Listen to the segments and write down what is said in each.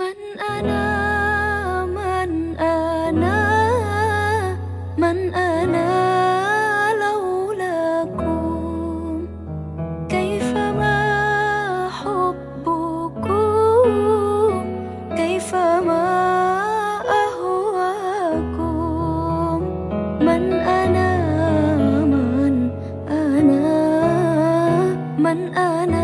من أنا من أنا من أنا لولاكم. كيفما حبكم كيفما أهواكم. من أنا من أنا من أنا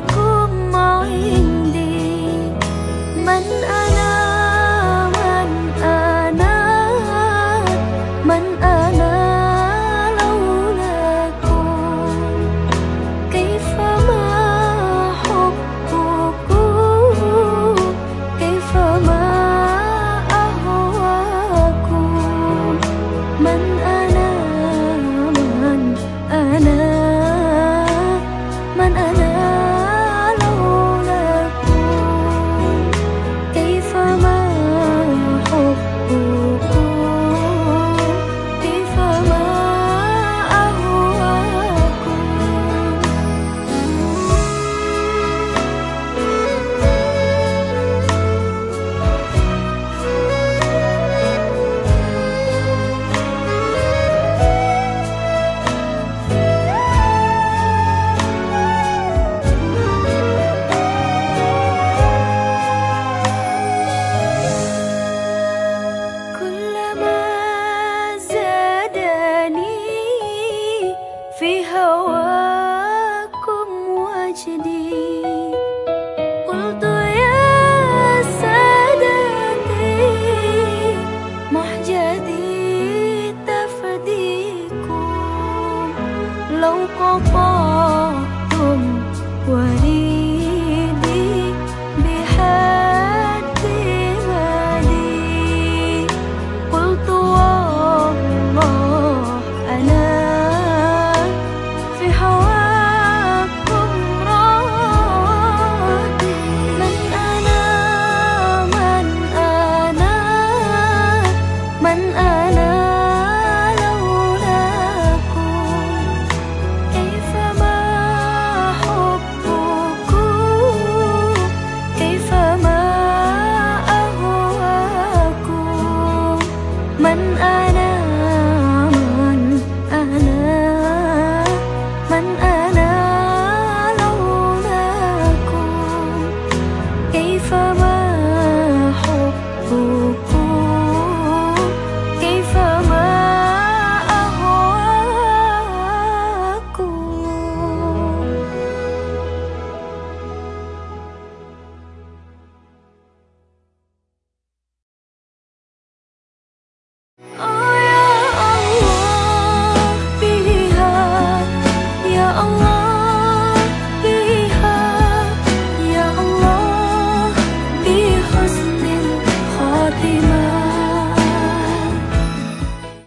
Aku mau indi Man aku lâu có có tuồng quay